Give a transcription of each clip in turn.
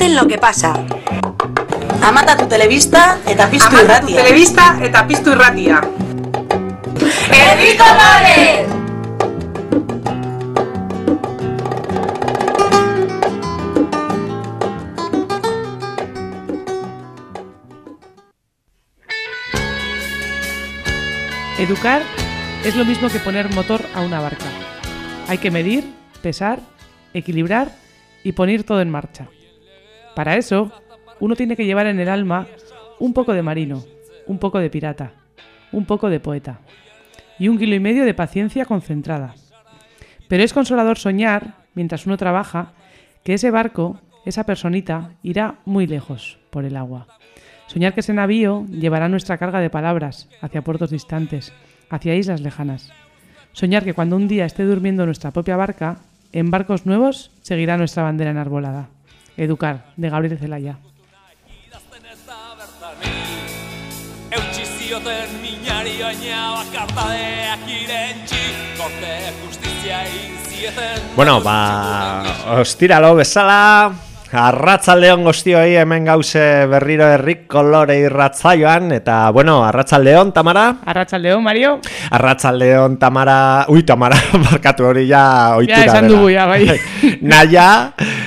cuenten lo que pasa. Amata tu televista eta piztu Amata tu irratia. telebista eta piztu irratia. ¡Herri Colores! Educar es lo mismo que poner motor a una barca. Hay que medir, pesar, equilibrar y poner todo en marcha. Para eso, uno tiene que llevar en el alma un poco de marino, un poco de pirata, un poco de poeta y un kilo y medio de paciencia concentrada. Pero es consolador soñar, mientras uno trabaja, que ese barco, esa personita, irá muy lejos por el agua. Soñar que ese navío llevará nuestra carga de palabras hacia puertos distantes, hacia islas lejanas. Soñar que cuando un día esté durmiendo nuestra propia barca, en barcos nuevos seguirá nuestra bandera enarbolada. Educar, de Gabriel Zelaya. Eutsi zioten minari baina bakartadeak irentxi Korte justizia inzieten Bueno, ba, ostiralo bezala, arratzaldeon guztioi hemen gauze berriro herrik kolore irratzaioan, eta, bueno, arratzaldeon, Tamara? Arratsaldeon, Mario. Arratzaldeon, Tamara... Ui, Tamara, barkatu hori ja oitura esan dela. dugu, ja, bai. Naia,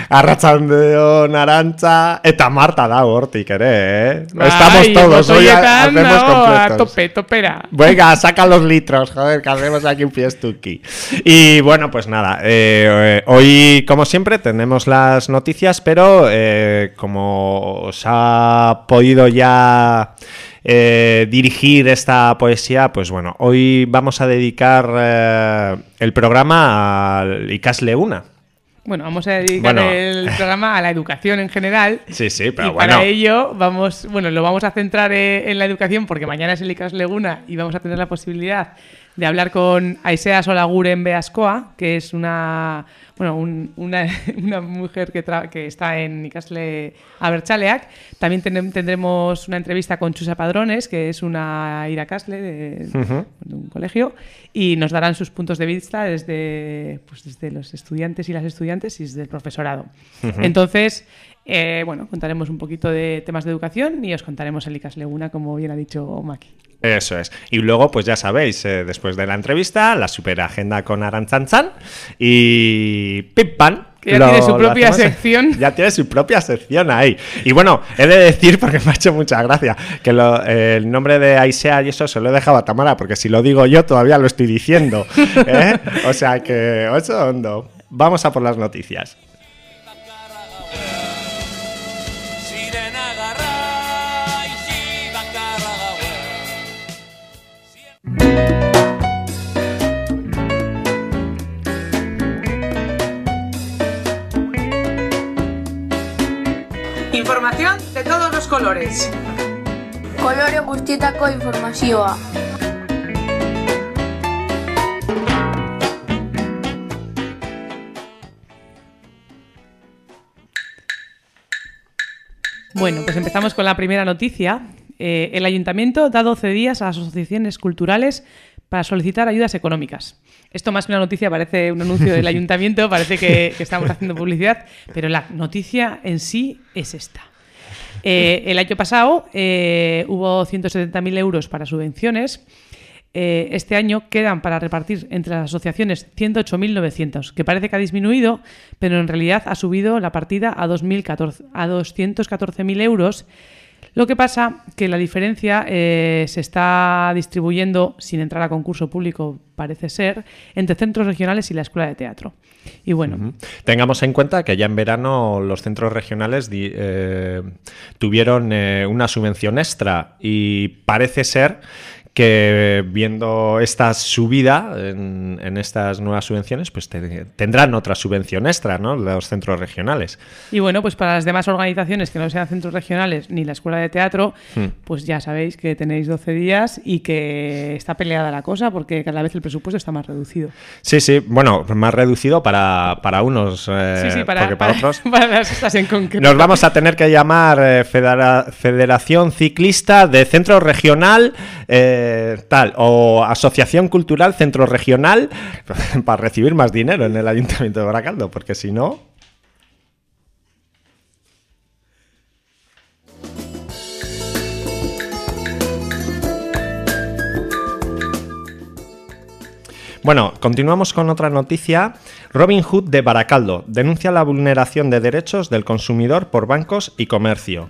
arratzaldeon, arantza, eta Marta da hortik ere, eh? Estamos todos, hoy hacemos no, a completos. tope, topera. Venga, saca los litros, joder, que hacemos aquí un fiestuki. Y bueno, pues nada, eh, eh, hoy como siempre tenemos las noticias, pero eh, como os ha podido ya eh, dirigir esta poesía, pues bueno, hoy vamos a dedicar eh, el programa al ICAS Leuna. Bueno, vamos a dedicar Bueno. el programa a la educación en general. Sí, sí, pero y bueno. para ello vamos, bueno, lo vamos a centrar en la educación porque mañana es el ICAS Leguna y vamos a tener la posibilidad de hablar con Aisea Solaguren Beascoa, que es una, bueno, un- una, una mujer que, tra- que está en Ikasle Abertzaleak. También tendremos una entrevista con Chusa Padrones, que es una iracasle de, de un colegio, y nos darán sus puntos de vista desde, pues desde los estudiantes y las estudiantes y desde el profesorado. Entonces, eh, bueno, contaremos un poquito de temas de educación y os contaremos el ICAS Leguna, como bien ha dicho Maki. Eso es. Y luego, pues ya sabéis, eh, después de la entrevista, la super agenda con Arantzantzan y Pip Pan. Que ya tiene su propia sección. Ya tiene su propia sección ahí. Y bueno, he de decir, porque me ha hecho mucha gracia, que lo- eh, el nombre de Aisea y eso se lo he dejado a Tamara, porque si lo digo yo todavía lo estoy diciendo. ¿eh? O sea que, ocho hondo. Vamos a por las noticias. Información de todos los colores. Kolore guztietako informazioa. Bueno, pues empezamos con la primera noticia. Eh, el ayuntamiento da 12 días a las asociaciones culturales para solicitar ayudas económicas. Esto más que una noticia parece un anuncio del ayuntamiento, parece que, que estamos haciendo publicidad, pero la noticia en sí es esta. Eh, el año pasado eh, hubo 170.000 euros para subvenciones. Eh, este año quedan para repartir entre las asociaciones 108.900, que parece que ha disminuido, pero en realidad ha subido la partida a, 2014 a 214.000 euros. Lo que pasa que la diferencia eh, se está distribuyendo, sin entrar a concurso público, parece ser, entre centros regionales y la escuela de teatro. Y bueno, Tengamos en cuenta que ya en verano los centros regionales eh, tuvieron eh, una subvención extra y parece ser que viendo esta subida en, en estas nuevas subvenciones, pues te- tendrán otra subvención extra, ¿no? Los centros regionales. Y bueno, pues para las demás organizaciones que no sean centros regionales ni la escuela de teatro, Hmm. pues ya sabéis que tenéis 12 días y que está peleada la cosa porque cada vez el presupuesto está más reducido. Sí, sí, bueno, más reducido para, para unos, eh, sí, sí, para, porque para, para- otros para las estas en concreto. Nos vamos a tener que llamar eh, Federa- Federación Ciclista de Centro Regional eh, eh, tal, o Asociación Cultural Centro Regional, para recibir más dinero en el Ayuntamiento de Baracaldo, porque si no, Bueno, continuamos con otra noticia. Robin Hood de Baracaldo denuncia la vulneración de derechos del consumidor por bancos y comercio.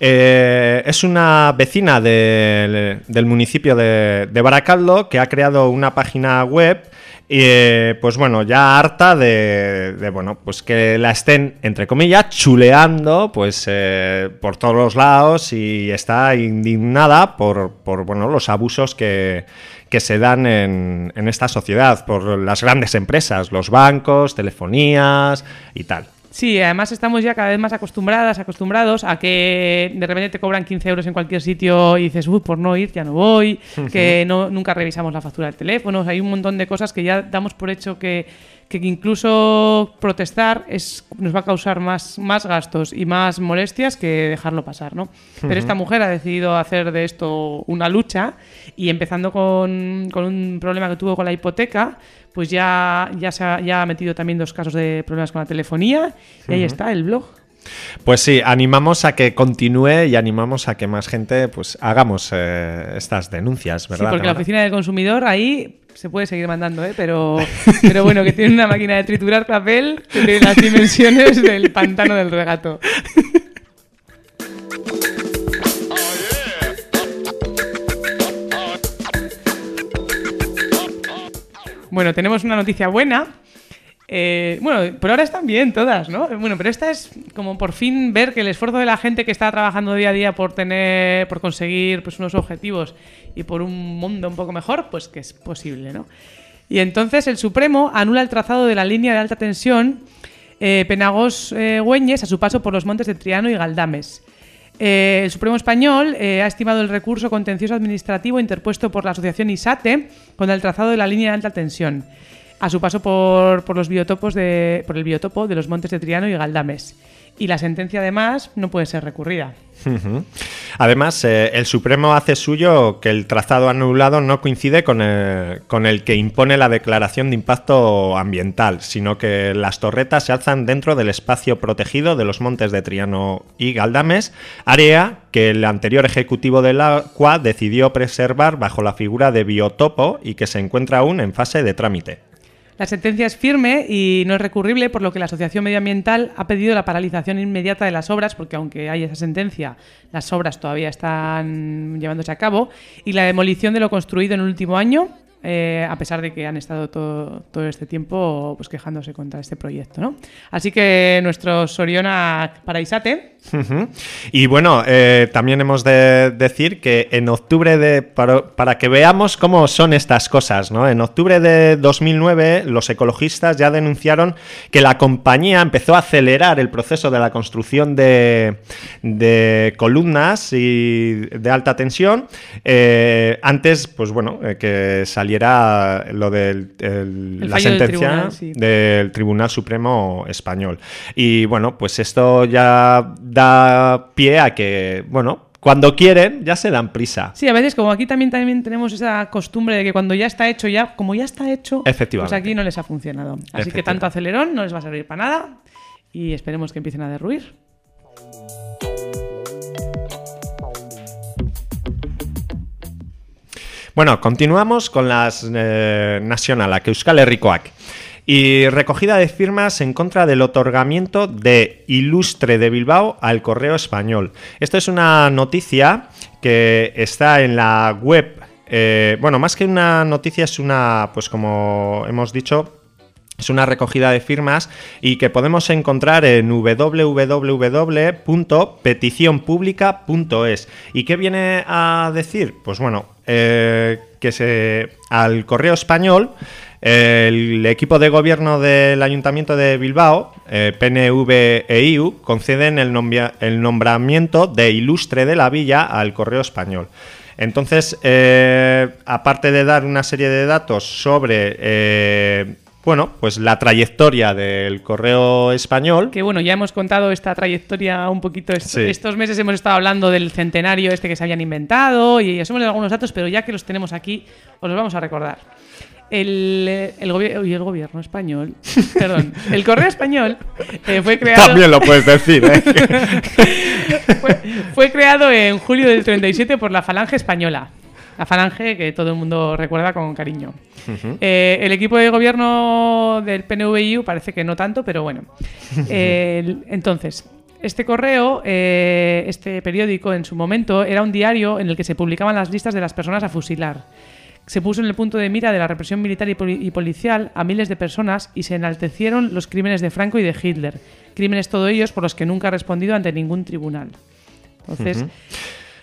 Eh, es una vecina del, municipio de, Baracaldo que ha creado una página web eh, pues bueno, ya harta de, de, bueno, pues que la estén, entre comillas, chuleando pues eh, por todos los lados y está indignada por, por bueno, los abusos que, que se dan en, en esta sociedad, por las grandes empresas, los bancos, telefonías y tal. Sí, además estamos ya cada vez más acostumbradas, acostumbrados a que de repente te cobran 15 euros en cualquier sitio y dices, uy, por no ir ya no voy, que no, nunca revisamos la factura del teléfono, o sea, hay un montón de cosas que ya damos por hecho que, que incluso protestar es, nos va a causar más, más gastos y más molestias que dejarlo pasar, ¿no? Pero esta mujer ha decidido hacer de esto una lucha y empezando con, con un problema que tuvo con la hipoteca, pues ya, ya se ha, ya ha metido también dos casos de problemas con la telefonía y ahí está el blog. Pues sí, animamos a que continúe y animamos a que más gente pues hagamos eh, estas denuncias, Sí, ¿verdad? porque la oficina del consumidor ahí se puede seguir mandando, ¿eh? pero, pero bueno, que tiene una máquina de triturar papel que tiene las dimensiones del pantano del regato. Bueno, tenemos una noticia buena. Eh, bueno, por ahora están bien todas, ¿no? Bueno, pero esta es como por fin ver que el esfuerzo de la gente que está trabajando día a día por tener, por conseguir pues, unos objetivos y por un mundo un poco mejor, pues que es posible, ¿no? Y entonces el Supremo anula el trazado de la línea de alta tensión eh, Penagos-Güeñes a su paso por los montes de Triano y Galdames. Eh, el Supremo Español eh, ha estimado el recurso contencioso administrativo interpuesto por la asociación ISATE contra el trazado de la línea de alta tensión, a su paso por, por los biotopos de, por el biotopo de los montes de Triano y Galdames. Y la sentencia, además, no puede ser recurrida. Además, eh, el Supremo hace suyo que el trazado anulado no coincide con el, con el que impone la declaración de impacto ambiental, sino que las torretas se alzan dentro del espacio protegido de los montes de Triano y Galdames, área que el anterior ejecutivo del agua decidió preservar bajo la figura de biotopo y que se encuentra aún en fase de trámite. La sentencia es firme y no es recurrible, por lo que la Asociación Medioambiental ha pedido la paralización inmediata de las obras, porque aunque hay esa sentencia, las obras todavía están llevándose a cabo, y la demolición de lo construido en el último año, eh, a pesar de que han estado todo, este tiempo pues, quejándose contra este proyecto. ¿no? Así que nuestro Soriona para Y bueno, eh, también hemos de decir que en octubre de. Para, para que veamos cómo son estas cosas, ¿no? En octubre de 2009, los ecologistas ya denunciaron que la compañía empezó a acelerar el proceso de la construcción de, de columnas y de alta tensión. eh, antes, pues bueno, eh, que saliera lo del el- la fallo del sentencia tribunal, sí. del Tribunal Supremo Español. Y bueno, pues esto ya da pie a que, bueno, cuando quieren ya se dan prisa. Sí, a veces como aquí también, también tenemos esa costumbre de que cuando ya está hecho, ya como ya está hecho, Efectivamente. pues aquí no les ha funcionado. Así que tanto acelerón no les va a servir para nada y esperemos que empiecen a derruir. Bueno, continuamos con las eh, nacionalak, Euskal Herrikoak. Y recogida de firmas en contra del otorgamiento de Ilustre de Bilbao al Correo Español. Esto es una noticia que está en la web. eh, bueno, más que una noticia, es una, pues como hemos dicho, es una recogida de firmas y que podemos encontrar en www.peticionpublica.es. ¿Y qué viene a decir? Pues bueno, eh, que se al correo español el equipo de gobierno del Ayuntamiento de Bilbao, eh, PNV e IU, conceden el, nombramiento de ilustre de la villa al correo español. Entonces, eh, aparte de dar una serie de datos sobre, eh, bueno, pues la trayectoria del correo español, Que bueno, ya hemos contado esta trayectoria un poquito. est- Sí. Estos meses hemos estado hablando del centenario este que se habían inventado y os hemos dado algunos datos, pero ya que los tenemos aquí, os los vamos a recordar. El, eh, el, gobi- y el gobierno español, perdón, el correo español eh, fue creado. también lo puedes decir, ¿eh? fue, fue creado en julio del 37 por la Falange Española. La Falange, que todo el mundo recuerda con cariño. Eh, el equipo de gobierno del PNVIU parece que no tanto, pero bueno. El- entonces, este correo, este periódico en su momento, era un diario en el que se publicaban las listas de las personas a fusilar. Se puso en el punto de mira de la represión militar y, poli- y policial a miles de personas y se enaltecieron los crímenes de Franco y de Hitler. Crímenes todos ellos por los que nunca ha respondido ante ningún tribunal. Entonces,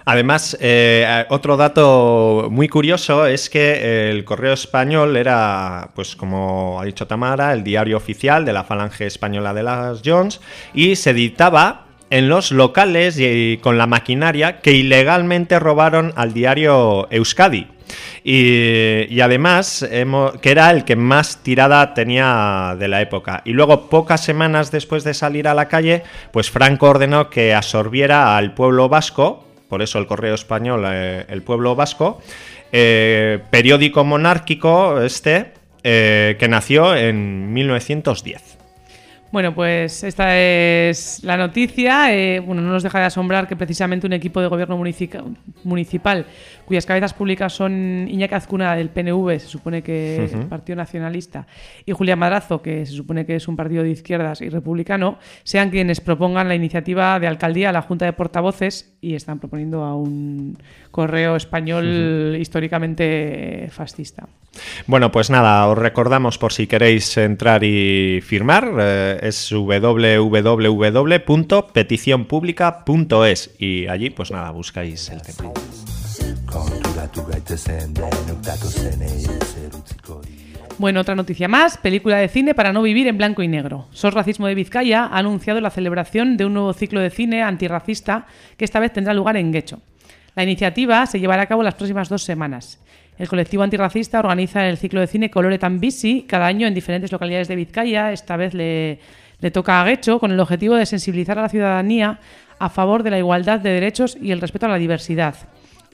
Además, eh, otro dato muy curioso es que el Correo Español era, pues como ha dicho Tamara, el diario oficial de la Falange Española de las Jones y se editaba en los locales y con la maquinaria que ilegalmente robaron al diario Euskadi. Y, además, que era el que más tirada tenía de la época. Y luego, pocas semanas después de salir a la calle, pues Franco ordenó que absorbiera al pueblo vasco, por eso el correo español, eh, el pueblo vasco, eh, periódico monárquico este, eh, que nació en 1910. Bueno, pues esta es la noticia. Bueno, no nos deja de asombrar que precisamente un equipo de gobierno munici- municipal, cuyas cabezas públicas son Iñaki Azcuna del PNV, se supone que es el Partido Nacionalista, y Julián Madrazo, que se supone que es un partido de izquierdas y republicano, sean quienes propongan la iniciativa de alcaldía a la Junta de Portavoces y están proponiendo a un correo español históricamente fascista. Bueno, pues nada, os recordamos por si queréis entrar y firmar, eh, es www.peticionpublica.es y allí pues nada, buscáis el tema. Bueno, otra noticia más. Película de cine para no vivir en blanco y negro. SOS Racismo de Vizcaya ha anunciado la celebración de un nuevo ciclo de cine antirracista que esta vez tendrá lugar en Guecho. La iniciativa se llevará a cabo las próximas dos semanas. El colectivo antirracista organiza el ciclo de cine Colore Tan Bisi cada año en diferentes localidades de Vizcaya. Esta vez le, le toca a Guecho con el objetivo de sensibilizar a la ciudadanía a favor de la igualdad de derechos y el respeto a la diversidad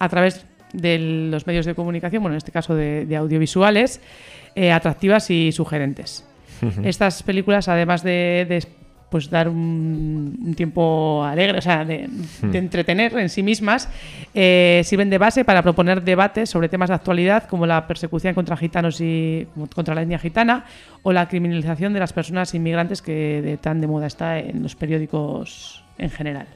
a través de los medios de comunicación, bueno, en este caso de, de audiovisuales, eh, atractivas y sugerentes. Estas películas, además de, de, pues dar un, un tiempo alegre, o sea, de, de entretener en sí mismas, eh, sirven de base para proponer debates sobre temas de actualidad como la persecución contra gitanos y contra la etnia gitana o la criminalización de las personas inmigrantes que de tan de moda está en los periódicos en general.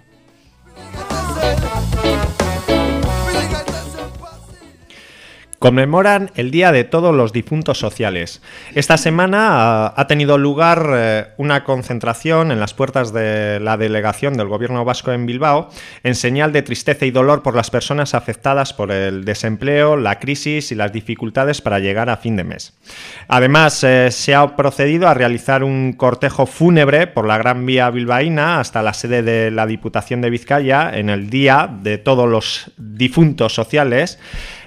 Conmemoran el Día de Todos los Difuntos Sociales. Esta semana ah, ha tenido lugar eh, una concentración en las puertas de la delegación del Gobierno vasco en Bilbao en señal de tristeza y dolor por las personas afectadas por el desempleo, la crisis y las dificultades para llegar a fin de mes. Además, eh, se ha procedido a realizar un cortejo fúnebre por la Gran Vía bilbaína hasta la sede de la Diputación de Vizcaya en el Día de Todos los Difuntos Sociales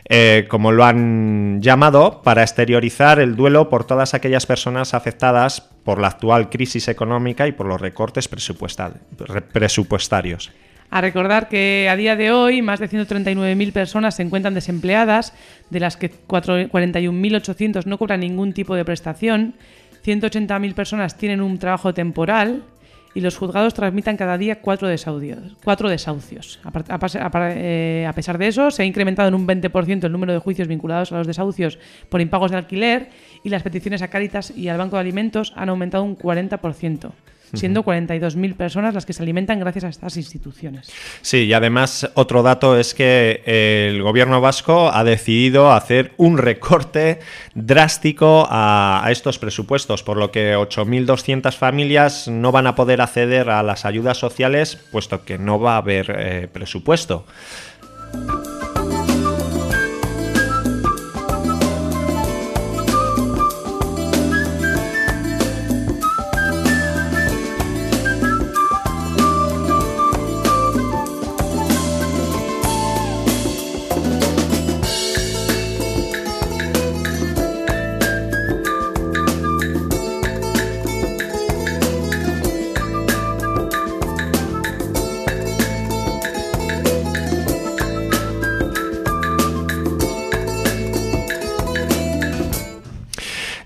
eh, como lo han llamado, para exteriorizar el duelo por todas aquellas personas afectadas por la actual crisis económica y por los recortes presupuestarios. A recordar que a día de hoy más de 139.000 personas se encuentran desempleadas, de las que cuatro- 41.800 no cobran ningún tipo de prestación, 180.000 personas tienen un trabajo temporal y los juzgados transmitan cada día cuatro desahucios. Cuatro desahucios. A, eh, pesar de eso, se ha incrementado en un 20% el número de juicios vinculados a los desahucios por impagos de alquiler y las peticiones a Cáritas y al Banco de Alimentos han aumentado un 40%, siendo 42.000 personas las que se alimentan gracias a estas instituciones. Sí, y además otro dato es que el gobierno vasco ha decidido hacer un recorte drástico a, a estos presupuestos, por lo que 8.200 familias no van a poder acceder a las ayudas sociales, puesto que no va a haber eh, presupuesto.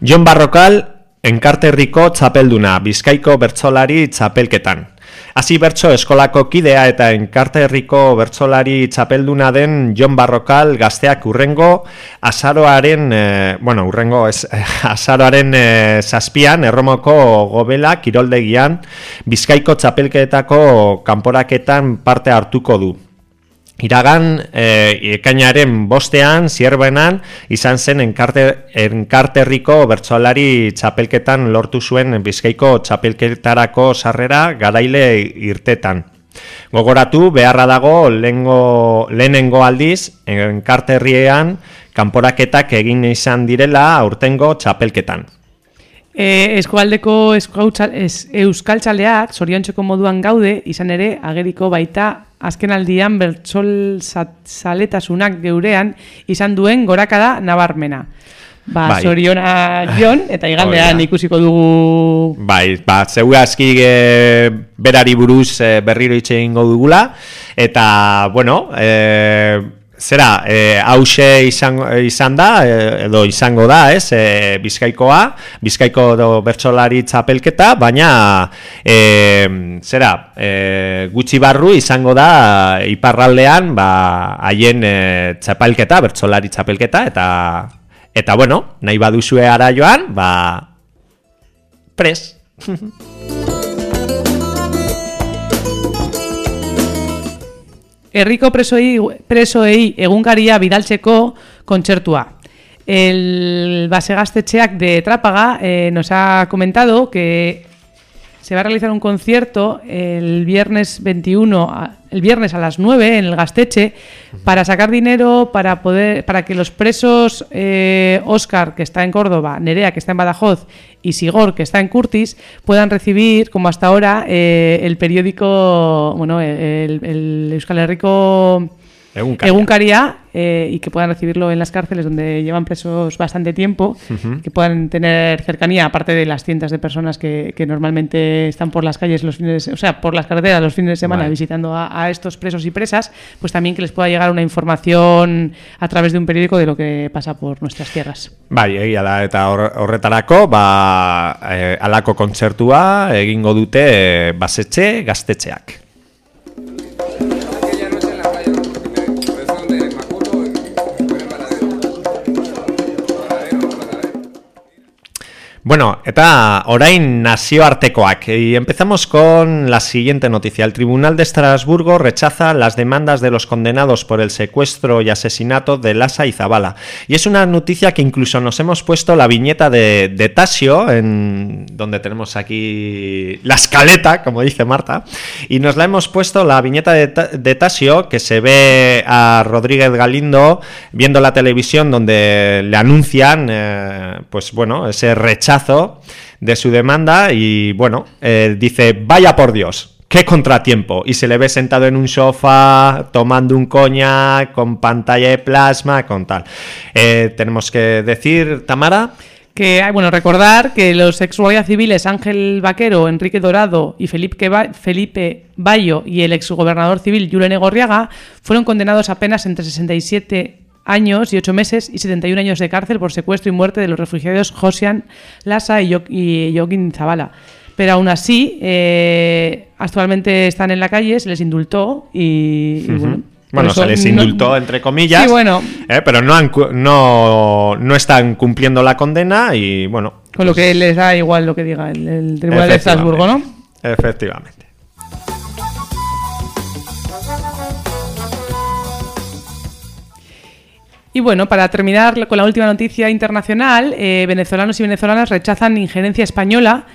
Jon Barrokal, enkarterriko txapelduna, bizkaiko bertsolari txapelketan. Hasi bertso eskolako kidea eta enkarte herriko bertsolari txapelduna den Jon Barrokal gazteak urrengo azaroaren, eh, bueno, urrengo ez, azaroaren eh, zazpian erromoko gobela kiroldegian bizkaiko txapelketako kanporaketan parte hartuko du. Iragan, e, ekainaren bostean, zierbenan, izan zen enkarte, enkarterriko bertsolari txapelketan lortu zuen bizkaiko txapelketarako sarrera garaile irtetan. Gogoratu, beharra dago lehengo, lehenengo aldiz, enkarterriean, kanporaketak egin izan direla aurtengo txapelketan. E, eskualdeko eskautzal- es, euskaltzaleak zoriontxeko moduan gaude, izan ere, ageriko baita azkenaldian bertsol zaletasunak geurean izan duen gorakada nabarmena. Ba, Bai. zoriona jon, eta igandean ikusiko dugu Bai, ba, zeu aski e, berari buruz e, berriro hitz egingo dugula, eta, bueno, e, zera, e, hause izan, izan da, e, edo izango da, ez, e, bizkaikoa, bizkaiko bertsolari txapelketa, baina, e, zera, e, gutxi barru izango da iparraldean, ba, haien e, txapelketa, bertsolari txapelketa, eta, eta, bueno, nahi baduzue ara joan, ba, pres. Herriko presoei, presoei egunkaria bidaltzeko kontzertua. El Basegaztetxeak de Trápaga eh, nos ha comentado que se va a realizar un concierto el viernes 21, a- el viernes a las 9 en el Gasteche para sacar dinero para poder para que los presos eh, Oscar que está en Córdoba, Nerea que está en Badajoz y Sigor que está en Curtis puedan recibir como hasta ahora eh, el periódico, bueno, el, el Euskal Herriko Egunkaria. Egunkaria, eh, y que puedan recibirlo en las cárceles donde llevan presos bastante tiempo, que puedan tener cercanía, aparte de las cientos de personas que, que normalmente están por las calles los fines, de- o sea, por las carreteras los fines de semana Vale. visitando a, a estos presos y presas, pues también que les pueda llegar una información a través de un periódico de lo que pasa por nuestras tierras. Bai, egia da, eta hor- horretarako, ba, eh, alako kontzertua egingo dute eh, basetxe gaztetxeak. Bueno, eta orain nazioartekoak. Y empezamos con la siguiente noticia. El Tribunal de Estrasburgo rechaza las demandas de los condenados por el secuestro y asesinato de Lasa y Zabala. Y es una noticia que incluso nos hemos puesto la viñeta de, Tasio, en, donde tenemos aquí la escaleta, como dice Marta, y nos la hemos puesto la viñeta de, Ta- de Tasio, que se ve a Rodríguez Galindo viendo la televisión donde le anuncian, eh, pues bueno, ese rechazo de su demanda y bueno, eh, dice, vaya por Dios. ¡Qué contratiempo! Y se le ve sentado en un sofá, tomando un coñac, con pantalla de plasma, con tal. Eh, tenemos que decir, Tamara, Que, bueno, recordar que los ex guardias civiles Ángel Vaquero, Enrique Dorado y Felipe, Felipe Bayo y el exgobernador civil Julen Egorriaga fueron condenados apenas entre 67 años y 8 meses y 71 años de cárcel por secuestro y muerte de los refugiados Josian Lassa y, Jo- y Joaquín Zavala. Pero aún así, eh, actualmente están en la calle, se les indultó y, y bueno, se les no- indultó, entre comillas. Sí, bueno. eh, pero no, han no, no están cumpliendo la condena y bueno. Con lo que les da igual lo que diga el, el Tribunal de Estrasburgo, ¿no? Efectivamente. Y bueno, para terminar con la última noticia internacional, eh, venezolanos y venezolanas rechazan injerencia española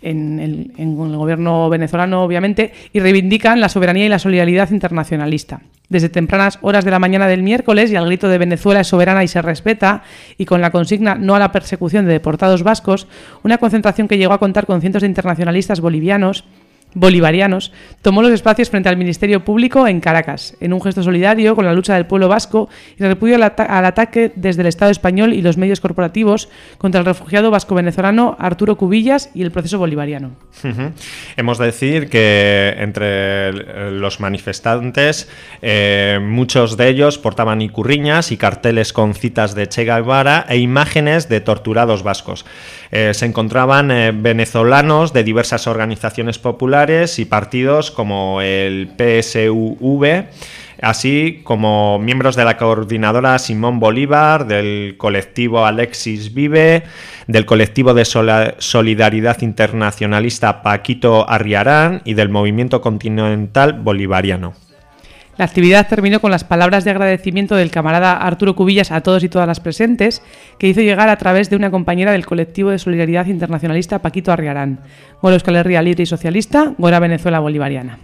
en el, en el gobierno venezolano, obviamente, y reivindican la soberanía y la solidaridad internacionalista. Desde tempranas horas de la mañana del miércoles y al grito de Venezuela es soberana y se respeta, y con la consigna no a la persecución de deportados vascos, una concentración que llegó a contar con cientos de internacionalistas bolivianos bolivarianos, tomó los espacios frente al Ministerio Público en Caracas, en un gesto solidario con la lucha del pueblo vasco y repudio al, ata- al ataque desde el Estado español y los medios corporativos contra el refugiado vasco-venezolano Arturo Cubillas y el proceso bolivariano. Hemos de decir que entre los manifestantes, eh, muchos de ellos portaban icurriñas y carteles con citas de Che Guevara e imágenes de torturados vascos. Eh, se encontraban eh, venezolanos de diversas organizaciones populares y partidos como el PSUV, así como miembros de la coordinadora Simón Bolívar, del colectivo Alexis Vive, del colectivo de Solidaridad Internacionalista Paquito Arriarán y del movimiento continental bolivariano. La actividad terminó con las palabras de agradecimiento del camarada Arturo Cubillas a todos y todas las presentes, que hizo llegar a través de una compañera del colectivo de solidaridad internacionalista Paquito Arriarán. Gora Euskal Herria Libre y Socialista, Gora Venezuela Bolivariana.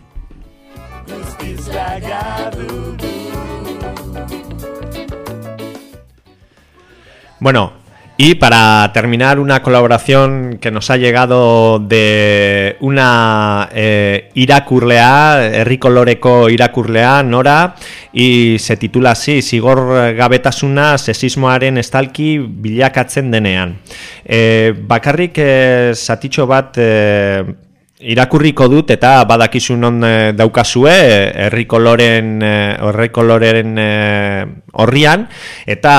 Bueno, y para terminar una colaboración que nos ha llegado de una eh, irakurlea, herriko loreko irakurlea, Nora, y se titula así, Zigor gabetasuna sesismoaren estalki bilakatzen denean. Eh, bakarrik eh, zatitxo bat eh, irakurriko dut eta badakizu non eh, daukazue eh, herri koloren eh, herri koloren eh, horrian eta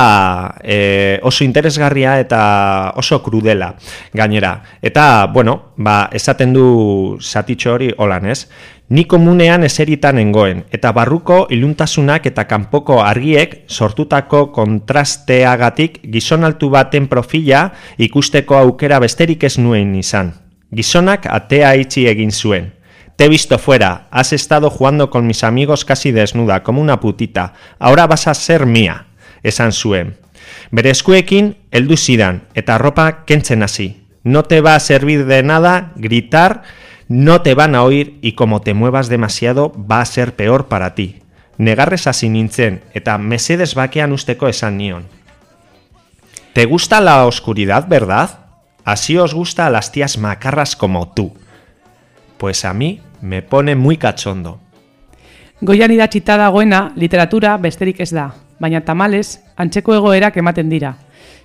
eh, oso interesgarria eta oso krudela gainera eta bueno ba esaten du satitxo hori holan ez Ni komunean eseritan nengoen, eta barruko iluntasunak eta kanpoko argiek sortutako kontrasteagatik gizonaltu baten profila ikusteko aukera besterik ez nuen izan. Gizonak atea itxi egin zuen. Te visto fuera, has estado jugando con mis amigos casi desnuda, como una putita. Ahora vas a ser mía, esan zuen. Bere eskuekin heldu zidan, eta ropa kentzen hasi. No te va a servir de nada gritar, no te van a oír y como te muevas demasiado va a ser peor para ti. Negarrez hasi nintzen, eta mesedes bakean usteko esan nion. ¿Te gusta la oscuridad, verdad? Así os gusta a las tías macarras como tú. Pues a mí me pone muy cachondo. Goian idatzita dagoena literatura besterik ez da, baina tamales antzeko egoerak ematen dira.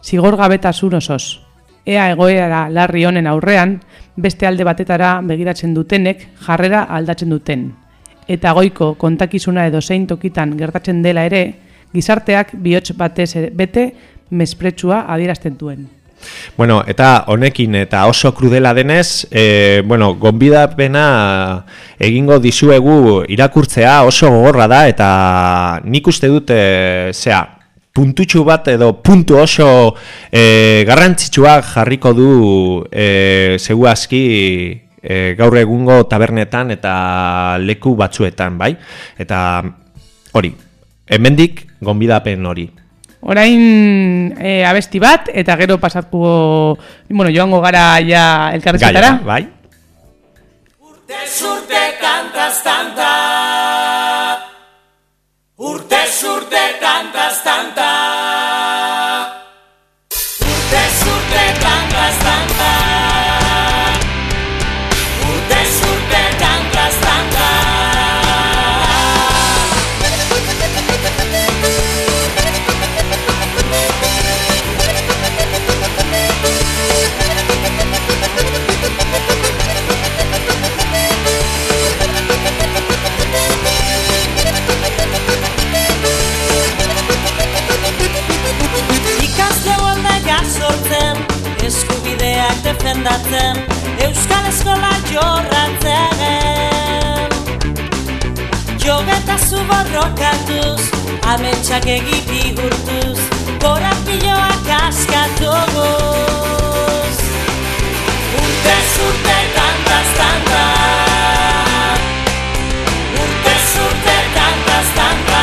Zigor gabetasun osoz. Ea egoera larri honen aurrean, beste alde batetara begiratzen dutenek jarrera aldatzen duten. Eta goiko kontakizuna edo zein tokitan gertatzen dela ere, gizarteak bihotz batez bete mespretsua adierazten duen. Bueno, eta honekin eta oso krudela denez, e, bueno, gonbidapena egingo dizuegu irakurtzea oso gogorra da eta nik uste dut, e, zea, puntutxu bat edo puntu oso e, garrantzitsuak jarriko du e, zegu aski e, gaur egungo tabernetan eta leku batzuetan, bai? Eta hori, hemendik gonbidapen hori. Orain e, abesti bat, eta gero pasatuko, bueno, joango gara ja elkarrizketara. Gaia, bai? Urte kantaz tanta urte kantaz tanta defendatzen, Euskal Eskola jorratzen. Jogetazu borrokatuz, ametsak egi bihurtuz, korapiloak askatuguz. Urtez urte kantaz tanta Urtez urte kantaz tanta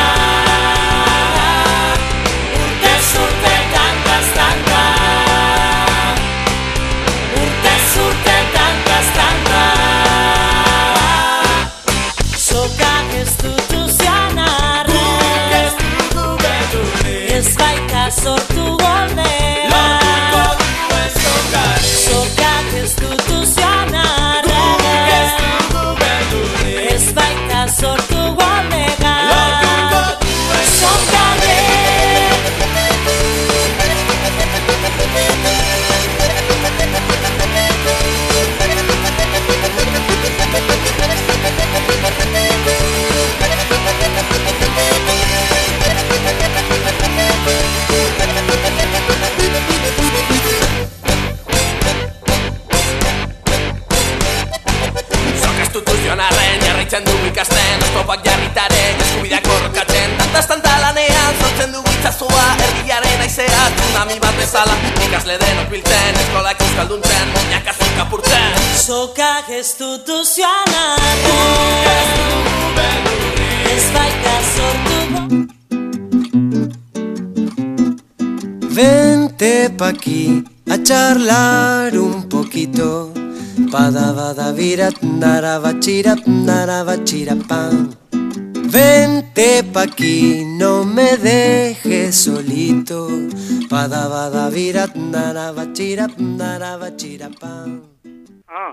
Bachirap, narabachirap, narabachirapam. Vente pa' aquí, no me dejes solito. Padabadavirat, narabachirap, narabachirapam. Ah.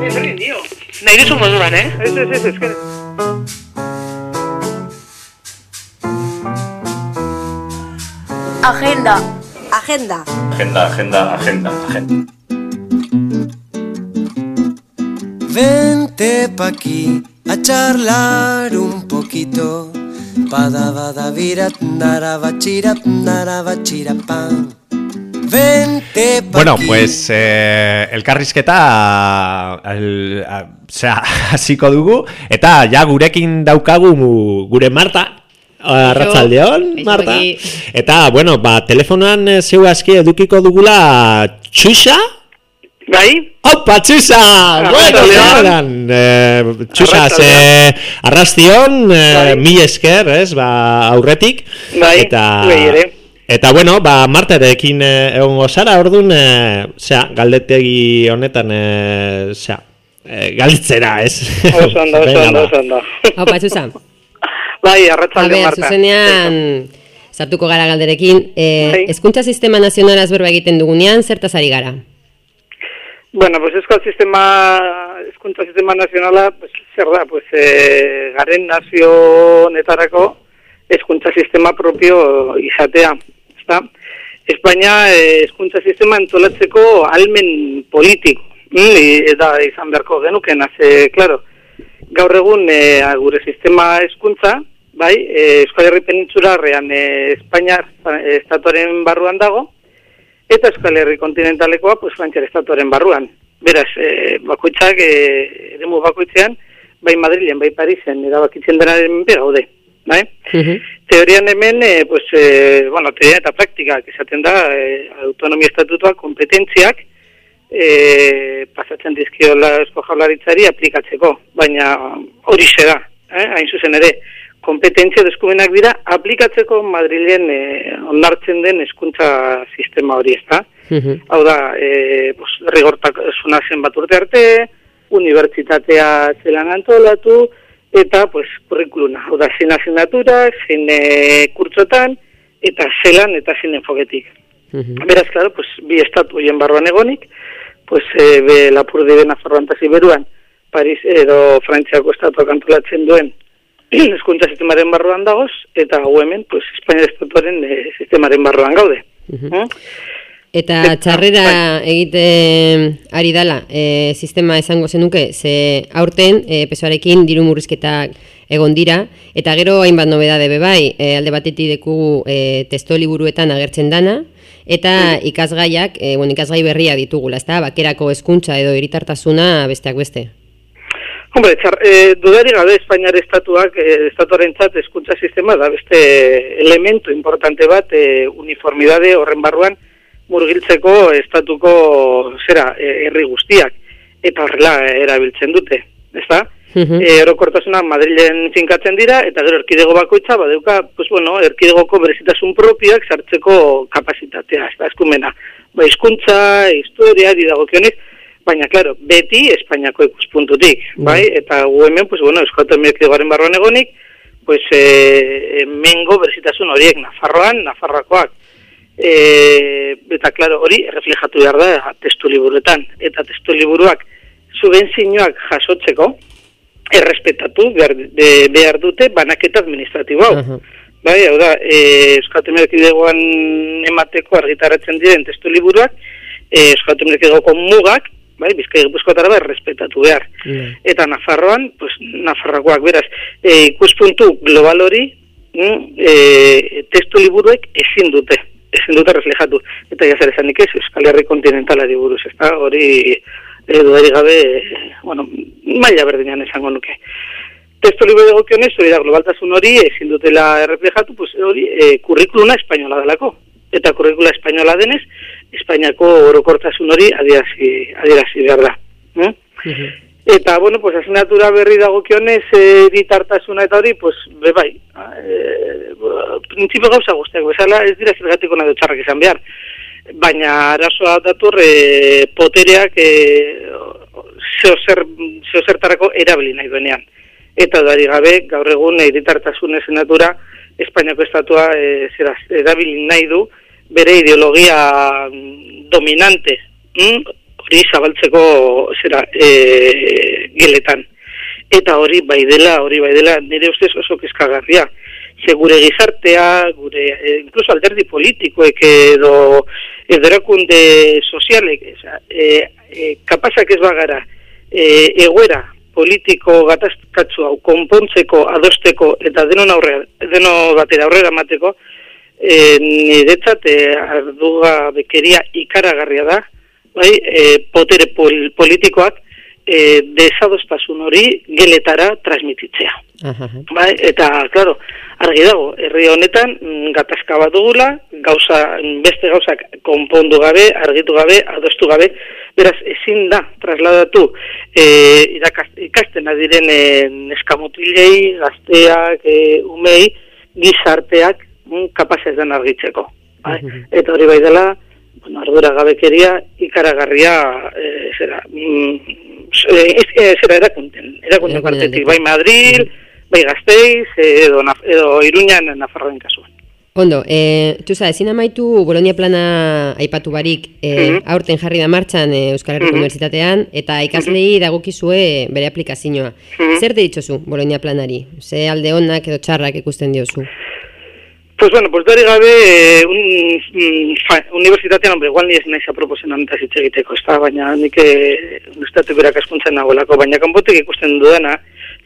Ezin dio. Nahi duzu moduan, eh? Ez, ez, ez, ezker. Agenda. Agenda. Agenda, agenda, agenda, agenda. Vente pa' aquí a charlar un poquito. Bueno, pues eh, elkarrizketa el, a, osea, hasiko dugu eta ja gurekin daukagu mu- gure Marta Arratzaldeon, Marta. Eta, bueno, ba, telefonan eh, zeu aski edukiko dugula Txuxa? Bai? Opa, Txuxa! Bueno, zelan, eh, Txuxa, ze arraztion, eh, mi esker, ez, ba, aurretik. Bai, eta, ere. Eta, bueno, ba, Martarekin eh, egongo zara, orduan, eh, zera, galdetegi honetan, eh, zera, eh, galdetzera, ez? Oso ondo, oso ondo, oso ondo. Haupa, Txusa. Bai, arratzalde Marta. zuzenean sartuko gara galderekin. Eh, Bai. Hezkuntza sistema nazionalaz berba egiten dugunean, zertaz ari gara? Bueno, pues euskal sistema, eskuntza sistema nazionala, pues, zer da, pues, eh, garen nazio honetarako eskuntza sistema propio izatea, ezta? Espainia eh, eskuntza sistema entolatzeko almen politiko, mm, eta izan beharko genuken, haze, claro, gaur egun eh, gure sistema eskuntza, bai, eh, Euskal Herri Penintsularrean eh, Espainiar eh, estatuaren barruan dago, eta Euskal Herri kontinentalekoa pues Frantziar estatuaren barruan. Beraz, e, bakoitzak e, eremu bakoitzean bai Madrilen, bai Parisen erabakitzen denaren menpe gaude, bai? Teorian hemen e, pues e, bueno, teoria eta praktikak esaten da e, autonomia estatutuak kompetentziak e, pasatzen dizkiola esko jaularitzari aplikatzeko, baina hori da, eh? hain zuzen ere, kompetentzia deskumenak dira aplikatzeko Madrilen e, onartzen den hezkuntza sistema hori, ezta? Hau da, e, pues, rigortasuna zenbat urte arte, unibertsitatea zelan antolatu, eta pues, kurrikuluna. Hau da, zein asignatura, zein e, kurtsotan, eta zelan eta zein enfoketik. Beraz, claro, pues, bi estatu hoien barruan egonik, pues, e, be, lapur de Nafarroan eta Ziberuan, Paris edo Frantziako estatuak antolatzen duen hezkuntza sistemaren barruan dagoz, eta gu hemen, pues, Espainia estatuaren e, sistemaren barruan gaude. Mm? Eta txarrera egite ari dala, e, sistema esango zenuke, ze aurten e, pesoarekin diru murrizketak egon dira, eta gero hainbat nobedade be bai, e, alde batetik dekugu e, testo liburuetan agertzen dana, eta ikasgaiak, e, bueno, ikasgai berria ditugula, ezta, bakerako hezkuntza edo hiritartasuna besteak beste. Hombre, txar, e, dudari gabe Espainiar estatuak, e, estatuaren txat eskuntza sistema da beste elementu importante bat e, uniformidade horren barruan murgiltzeko estatuko zera herri guztiak eta horrela erabiltzen dute, ezta? Mhm. E, orokortasuna Madrilen finkatzen dira eta gero erkidego bakoitza badeuka, pues bueno, erkidegoko berezitasun propioak sartzeko kapasitatea, ez da eskumena. Ba, hizkuntza, historia, didagokionez, baina, claro, beti Espainiako ikuspuntutik, bai? Eta gu hemen, pues bueno, Euskal Erkidegoaren barruan egonik, pues e, mengo berezitasun horiek, Nafarroan, Nafarroakoak. E, eta, claro, hori erreflejatu behar da testu liburuetan. Eta testu liburuak subenzioak jasotzeko, errespetatu behar, be- behar dute banaketa administratibo hau. Bai, hau da, e, Euskal emateko argitaratzen diren testu liburuak, e, Euskal mugak, bai, bizkai gipuzkoatara behar respetatu behar. Eta Nafarroan, pues, Nafarroakoak beraz, e, ikuspuntu global hori, mm, e, testu liburuek ezin dute, ezin dute reflejatu. Eta jazer esanik ez, Euskal Herri kontinentalari buruz, ez da, hori e, dudari gabe, e, bueno, maila berdinean esango nuke. Testu liburu dagokionez, hori da, globaltasun hori ezin dutela erreflejatu, pues hori e, kurrikuluna espainola delako. eta kurrikula espainola denez, Espainiako orokortasun hori adierazi, adierazi behar da. Mm? Eta, bueno, pues, asignatura berri dagokionez, e, ditartasuna eta hori, pues, be bai, e, printzipio gauza guztiak, bezala, ez dira zergatiko nahi txarrak izan behar. Baina, arazoa dator, e, potereak e, zeozer, zeozertarako erabili nahi duenean. Eta dari gabe, gaur egun, e, ditartasun Espainiako estatua e, zera, erabili nahi du, bere ideologia dominante, mm? hori zabaltzeko zera e, geletan. Eta hori bai dela, hori bai dela, nire ustez oso kezkagarria. Ze gure gizartea, gure, e, incluso alderdi politikoek edo edo erakunde sozialek, eza, e, e, kapazak ez bagara, e, egoera politiko gatazkatzu hau konpontzeko, adosteko eta denon aurrera, deno batera aurrera mateko, e, niretzat e, arduga bekeria ikaragarria da, bai, e, potere pol, politikoak e, desadostasun hori geletara transmititzea. Bai, eta, claro, argi dago, herri honetan mm, gatazka bat dugula, gauza, beste gauzak konpondu gabe, argitu gabe, adostu gabe, beraz, ezin da, trasladatu, e, irakast, ikasten adiren e, neskamutilei, gazteak, e, umei, gizarteak, mm, kapazez den argitzeko. Bai? Eta hori bai dela, bueno, ardura gabekeria ikaragarria e, zera, mm, e, zera erakunten, erakunten partetik, bai Madrid, bai Gasteiz, edo, edo Iruñan Nafarroen kasuan. Ondo, e, Txusa, ezin amaitu Bolonia plana aipatu barik e, Mhm. aurten jarri da martxan e, Euskal Herriko Mhm. Unibertsitatean eta ikaslei dagokizue bere aplikazioa. Mhm. Zer deritzozu Bolonia planari? Ze alde honak edo txarrak ikusten diozu? Pues bueno, pues dori gabe, eh, un, mm, fa, universitatean, hombre, igual ni ez naiz aproposen honetaz hitz egiteko, ez da, baina nik eh, universitate berak askuntzen nagoelako, baina kanpotik ikusten dudana,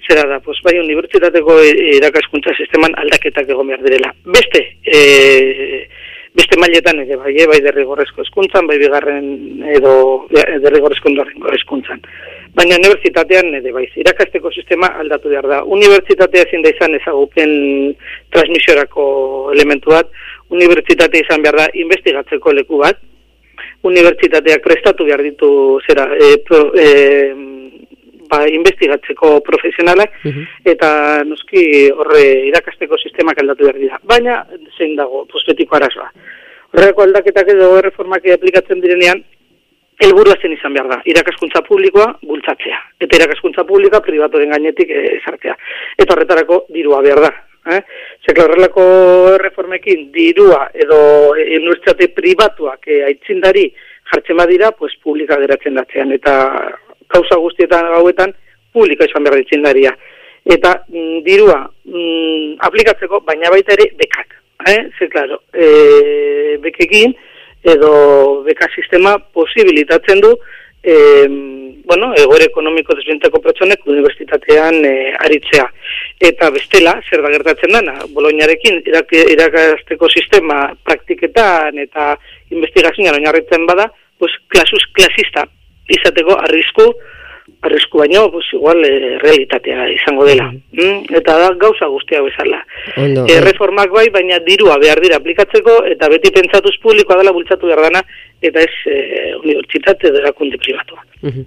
zera da, pues bai, unibertsitateko eh, irakaskuntza sisteman aldaketak egon behar direla. Beste, eh, beste mailetan ere, bai, eh, bai derrigorrezko eskuntzan, bai bigarren edo derrigorrezko ondorengo eskuntzan. Baina unibertsitatean ere bai, irakasteko sistema aldatu behar da. Unibertsitatea ezin da izan ezagupen transmisiorako elementu bat, unibertsitatea izan behar da investigatzeko leku bat, unibertsitateak prestatu behar ditu zera, e, pro, e, ba, investigatzeko profesionalak, eta noski horre irakasteko sistemak aldatu behar dira. Baina, zein dago, pues betiko arazoa. Horreko aldaketak edo erreformak aplikatzen direnean, helburua zen izan behar da, irakaskuntza publikoa bultzatzea. Eta irakaskuntza publika pribatoren gainetik eh, ezartzea. Eta horretarako dirua behar da. Eh? Zekla horrelako reformekin dirua edo eh, universitate pribatuak eh, aitzindari jartzen badira, pues publika geratzen datzean. Eta kauza guztietan gauetan publika izan behar aitzindaria. Eta mm, dirua mm, aplikatzeko, baina baita ere bekak. Eh? Ze, claro, eh, bekekin, edo beka sistema posibilitatzen du e, bueno, egoera ekonomiko desbinteko pertsonek unibertsitatean e, aritzea. Eta bestela, zer da gertatzen dana, Boloñarekin irak, irakasteko sistema praktiketan eta investigazioan oinarritzen bada, pues, klasus klasista izateko arrisku arrisku baino, pues, igual e, realitatea izango dela. Mm? Eta da gauza guztia bezala. Ondo, E, reformak bai, baina dirua behar dira aplikatzeko, eta beti pentsatuz publikoa dela bultzatu behar dana, eta ez e, unibertsitate edo erakunde pribatua. Mhm.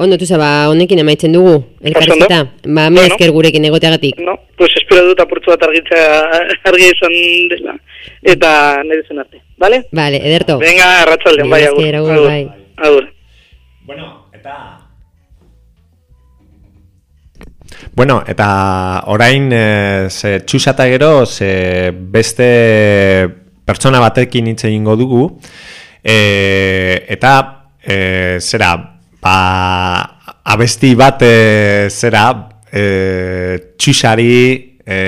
Ondo, Txusa, ba, honekin amaitzen dugu, elkarrizketa. Ba, mi Bueno. gurekin egoteagatik. No? Pues espero dut apurtzu bat argitzea argia izan dela, eta duzen arte. Vale? Vale, ederto. Venga, arratsaldean bai, Mila agur. bai. Agur. Bueno, eta... Bueno, eta orain e, ze txusa eta gero ze beste pertsona batekin hitz egingo dugu. E, eta e, zera ba, abesti bat e, zera e, txusari e,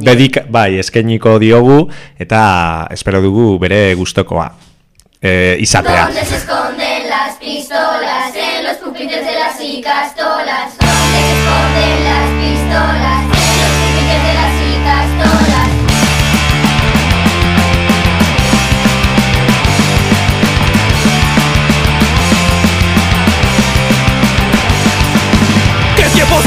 dedika, bai, eskainiko diogu eta espero dugu bere gustokoa e, izatea. ¿Dónde se esconden las pistolas? En los pupitres de las icastolas. ¿Dónde esconden las pistolas?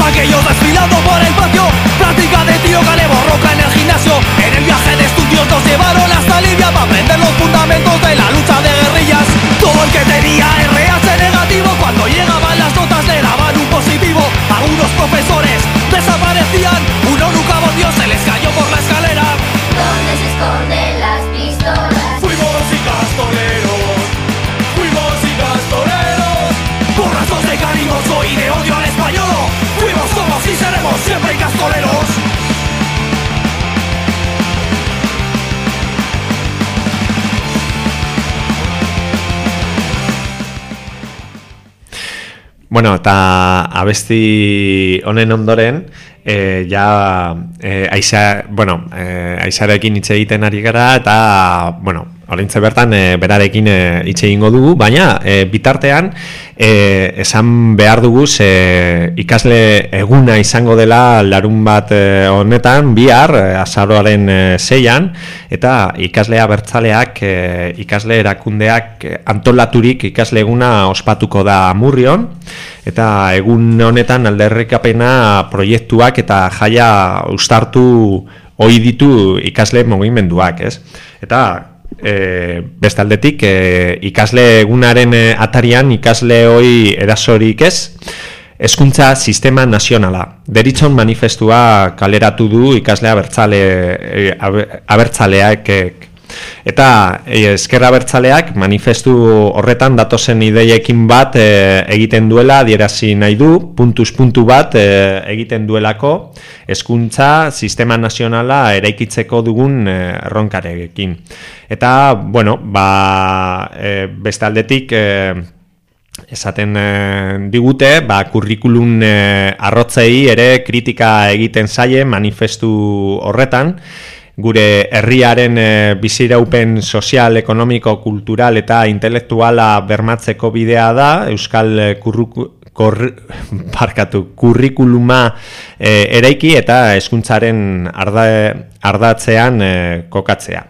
Saqueo desfilando por el patio. Práctica de tío Calebo Roca en el gimnasio. En el viaje de estudios nos llevaron hasta Libia Para aprender los fundamentos de la lucha de guerrillas. Todo el que tenía RH negativo Cuando llegaban las notas le daban un positivo. Algunos profesores desaparecían Uno nunca volvió, se les cayó por la escalera. ¿Dónde se esconden las pistolas? siempre hay gastoleros Bueno, eta abesti honen ondoren, e, ja e, aixa, bueno, e, aixarekin hitz egiten ari gara, eta, bueno, Horintze bertan e, berarekin e, hitz egingo dugu, baina e, bitartean e, esan behar dugu ze ikasle eguna izango dela larun bat e, honetan bihar e, azaroaren e, zeian eta ikaslea bertzaleak e, ikasle erakundeak e, antolaturik ikasle eguna ospatuko da murrion eta egun honetan alderrikapena proiektuak eta jaia ustartu ohi ditu ikasle mugimenduak, ez? Eta e, bestaldetik e, ikasle egunaren e, atarian ikasle hoi erasorik ez Hezkuntza sistema nazionala. Deritzon manifestua kaleratu du ikasle abertzale, abertzaleak Eta eskerra bertzaleak manifestu horretan datozen ideiekin bat e, egiten duela, dierazi nahi du, puntuz puntu bat e, egiten duelako, hezkuntza sistema nazionala eraikitzeko dugun e, erronkarekin. Eta, bueno, ba, e, beste aldetik... E, esaten e, digute, ba, kurrikulun e, arrotzei ere kritika egiten zaie manifestu horretan, gure herriaren e, biziraupen sozial, ekonomiko, kultural eta intelektuala bermatzeko bidea da, Euskal e, kurruku, parkatu, kurrikuluma e, eraiki eta eskuntzaren arda, ardatzean e, kokatzea.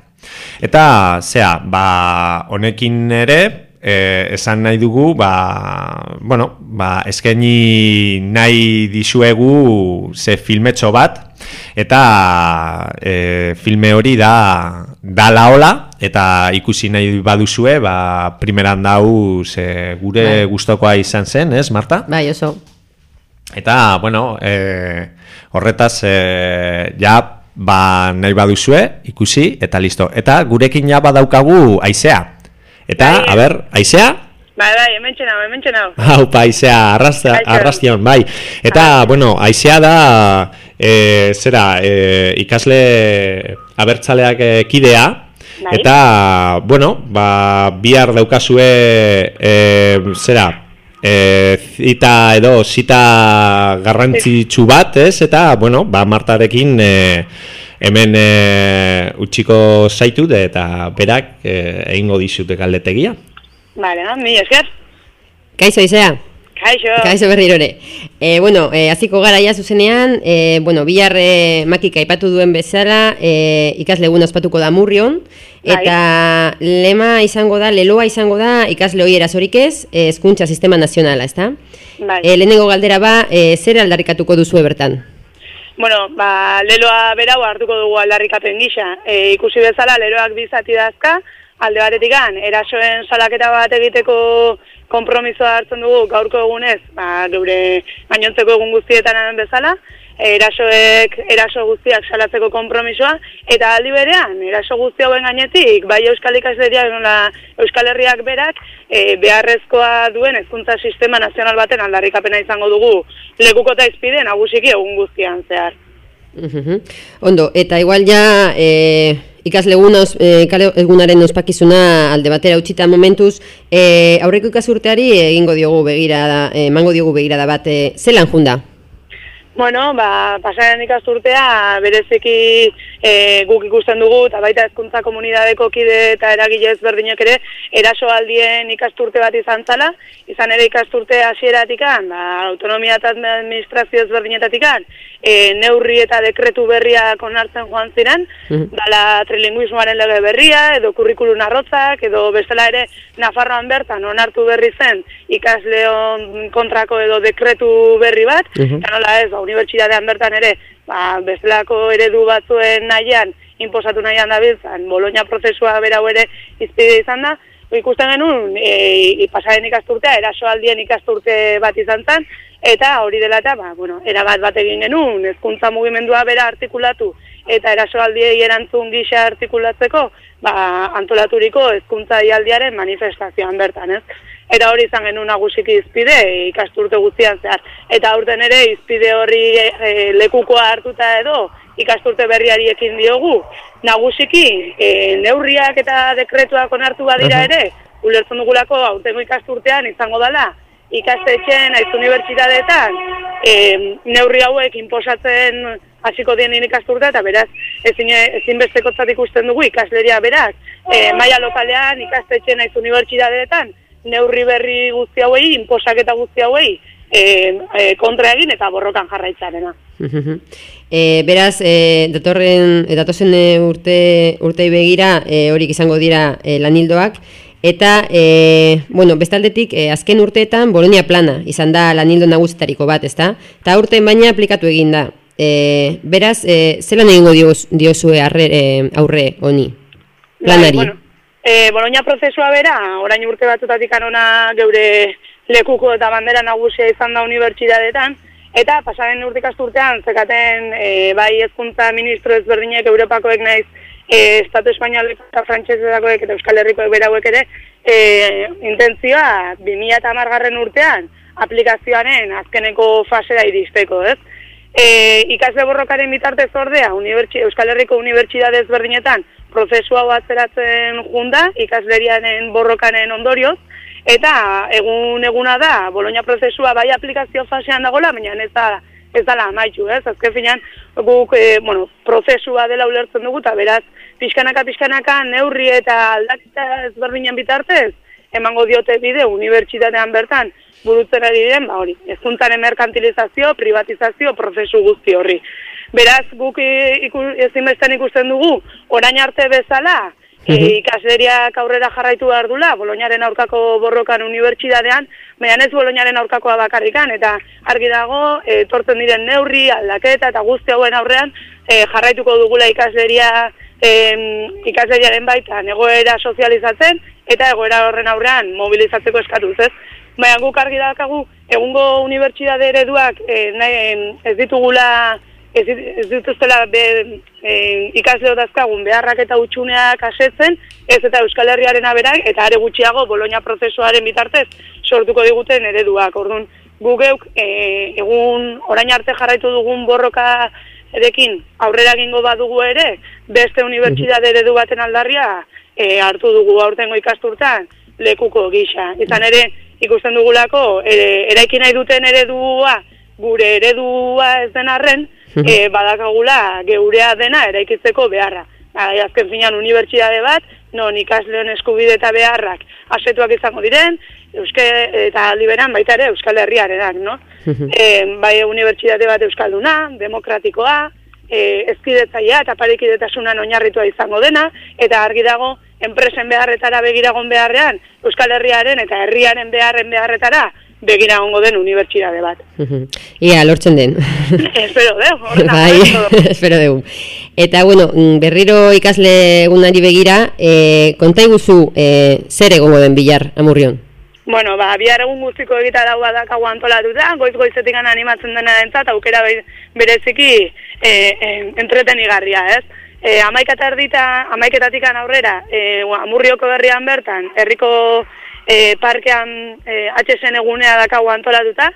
Eta, zea, ba, honekin ere, e, esan nahi dugu, ba, bueno, ba, eskaini nahi dizuegu ze filmetxo bat, eta e, filme hori da da laola eta ikusi nahi baduzue ba primeran dau ze gure bai. gustokoa izan zen, ez Marta? Bai, oso. Eta bueno, e, horretaz e, ja ba nahi baduzue ikusi eta listo. Eta gurekin ja badaukagu aizea. Eta bai. a ber, aizea? Bai, bai, hemen txenau, hemen txenau. Hau, pa, aizea, arrastion, bai. Eta, bueno, aizea da, e, zera, e, ikasle abertzaleak e, kidea, bai. eta, bueno, ba, bihar daukazue, e, zera, e, zita edo, zita garrantzitsu bat, ez, eta, bueno, ba, martarekin, e, hemen e, utxiko zaitu, eta berak e, egingo dizute galdetegia. Vale, mi esker. Kaixo, izea. Kaixo. Kaixo berrirore. E, bueno, e, aziko gara ja zuzenean, e, bueno, bihar e, makika ipatu duen bezala, e, ikasle egun ospatuko da murrion, bai. eta lema izango da, leloa izango da, ikasle hoi erasorik ez, eskuntza sistema nazionala, ezta? Bai. E, lehenengo galdera ba, e, zer aldarrikatuko duzu bertan? Bueno, ba, leloa berau hartuko dugu aldarrikapen gisa. E, ikusi bezala, leloak bizati dazka, alde batetik erasoen salaketa bat egiteko konpromisoa hartzen dugu gaurko egunez, ba, gure gainontzeko egun guztietan bezala, erasoek eraso guztiak salatzeko konpromisoa, eta aldi berean, eraso guzti hauen gainetik, bai Euskal Ikasleriak, Euskal Herriak berak, e, beharrezkoa duen hezkuntza sistema nazional baten aldarrikapena izango dugu lekuko eta izpide nagusiki egun guztian zehar. Ondo, eta igual ja... E ikasle e, egunaren ospakizuna alde batera utzita momentuz, e, aurreko ikasurteari egingo diogu begira, emango diogu begira da bat, e, zelan junda? Bueno, ba, pasaren ikasturtea bereziki e, guk ikusten dugu, eta baita ezkuntza komunidadeko kide eta eragile ezberdinak ere, eraso aldien ikasturte bat izan zala, izan ere ikasturte hasieratikan, ba, autonomia eta administrazio ezberdinetatikan, e, neurri eta dekretu berria onartzen joan ziren, mm dala trilinguismoaren lege berria, edo kurrikulun arrotzak, edo bestela ere Nafarroan bertan onartu berri zen ikasleon kontrako edo dekretu berri bat, mm eta nola ez, unibertsitatean bertan ere, ba, bestelako eredu batzuen nahian, inposatu nahian da biltzan, Bologna prozesua berau ere izpide izan da, ikusten genuen, e, pasaren ikasturtea, erasoaldien ikasturte bat izan zen, eta hori dela eta, ba, bueno, erabat bat egin genuen, ezkuntza mugimendua bera artikulatu, eta erasoaldiei erantzun gisa artikulatzeko, ba, antolaturiko ezkuntza ialdiaren manifestazioan bertan, ez? Eta hori izan genuen nagusiki izpide ikasturte guztian zehar. Eta aurten ere izpide horri e, lekukoa hartuta edo ikasturte berriari ekin diogu. Nagusiki e, neurriak eta dekretuak onartu badira ere, ulertzen dugulako aurtengo ikasturtean izango dela ikastetxeen, naiz unibertsitateetan, e, neurri hauek inposatzen hasiko dien ikasturta, eta beraz, ezin, ezinbestekotzat ikusten dugu ikasleria beraz, e, maila lokalean, ikastetxeen, naiz unibertsitateetan, neurri berri guzti hauei, inposaketa guzti hauei, e, e, kontra egin eta borrokan jarraitzarena. E, beraz, e, datorren, datozen urte, urtei begira, e, horik izango dira e, lanildoak, eta, e, bueno, bestaldetik, e, azken urteetan, Bolonia plana, izan da lanildo nagusitariko bat, ezta? Eta urte baina aplikatu egin da. E, beraz, e, zelan egingo dioz, diozue arre, e, aurre honi? Planari. Bai, bueno, e, Bologna prozesua bera, orain urte batutatik anona geure lekuko eta bandera nagusia izan da unibertsitateetan, eta pasaren urtik urtean, zekaten e, bai ezkuntza ministro ezberdinek Europakoek naiz, e, Estatu Espainolek eta Frantsesedakoek eta Euskal Herrikoek berauek ere, e, intentzioa 2000 eta margarren urtean aplikazioaren azkeneko fasera iristeko, ez? E, ikasle borrokaren bitartez ordea, unibertsi, Euskal Herriko Unibertsitate ezberdinetan, prozesu hau atzeratzen junda, ikasleriaren borrokaren ondorioz, eta egun eguna da, Bologna prozesua bai aplikazio fasean dagola, baina ez da ez dala amaitu, ez? Azken finean, guk, e, bueno, prozesua dela ulertzen dugu, eta beraz, pixkanaka, pixkanaka, neurri eta aldakita ezberdinen bitartez, emango diote bide, unibertsitatean bertan, burutzen ari diren, ba hori, ezkuntzaren merkantilizazio, privatizazio, prozesu guzti horri. Beraz, guk ezinbestan ikusten dugu, orain arte bezala, e, ikasleriak aurrera jarraitu behar dula, Boloñaren aurkako borrokan unibertsitatean, baina ez Boloñaren aurkakoa bakarrikan, eta argi dago, e, tortzen diren neurri, aldaketa eta guzti hauen aurrean, e, jarraituko dugula ikasleria e, ikasleriaren baita egoera sozializatzen, eta egoera horren aurrean mobilizatzeko eskatuz, ez? Baina guk argi dakagu, egungo unibertsitate ereduak e, nahi, ez ditugula ez, ez dituztela be, e, ikasleo dazkagun beharrak eta utxuneak asetzen, ez eta Euskal Herriaren aberak, eta are gutxiago Bologna prozesuaren bitartez sortuko diguten ereduak. Orduan, gugeuk e, egun orain arte jarraitu dugun borroka erekin aurrera egingo badugu ere, beste unibertsitate eredu baten aldarria e, hartu dugu aurtengo ikasturtan lekuko gisa. Izan ere, ikusten dugulako, e, eraiki nahi duten eredua, gure eredua ez den arren, e, badakagula geurea dena eraikitzeko beharra. Bai, azken finean unibertsitate bat, non ikasleon eskubide eta beharrak asetuak izango diren, euske eta liberan baita ere Euskal Herriarenak, no? e, bai unibertsitate bat euskalduna, demokratikoa, e, ezkidetzaia eta parekidetasunan oinarritua izango dena, eta argi dago enpresen beharretara begiragon beharrean, Euskal Herriaren eta herriaren beharren beharretara begira ongo den unibertsitate bat. Ia, lortzen den. espero dugu. Bai, espero dugu. Eta, bueno, mm, berriro ikasle egunari begira, e, konta iguzu e, zer egongo den bilar, amurrion? Bueno, ba, bihar egun guztiko egita dagoa dakago antolatuta, goiz goizetik animatzen dena entzat, aukera be- bereziki e, e, entretenigarria, ez? E, amaikata erdita, amaiketatik aurrera, e, amurrioko berrian bertan, herriko e, parkean e, HSN egunea dakago antolatuta,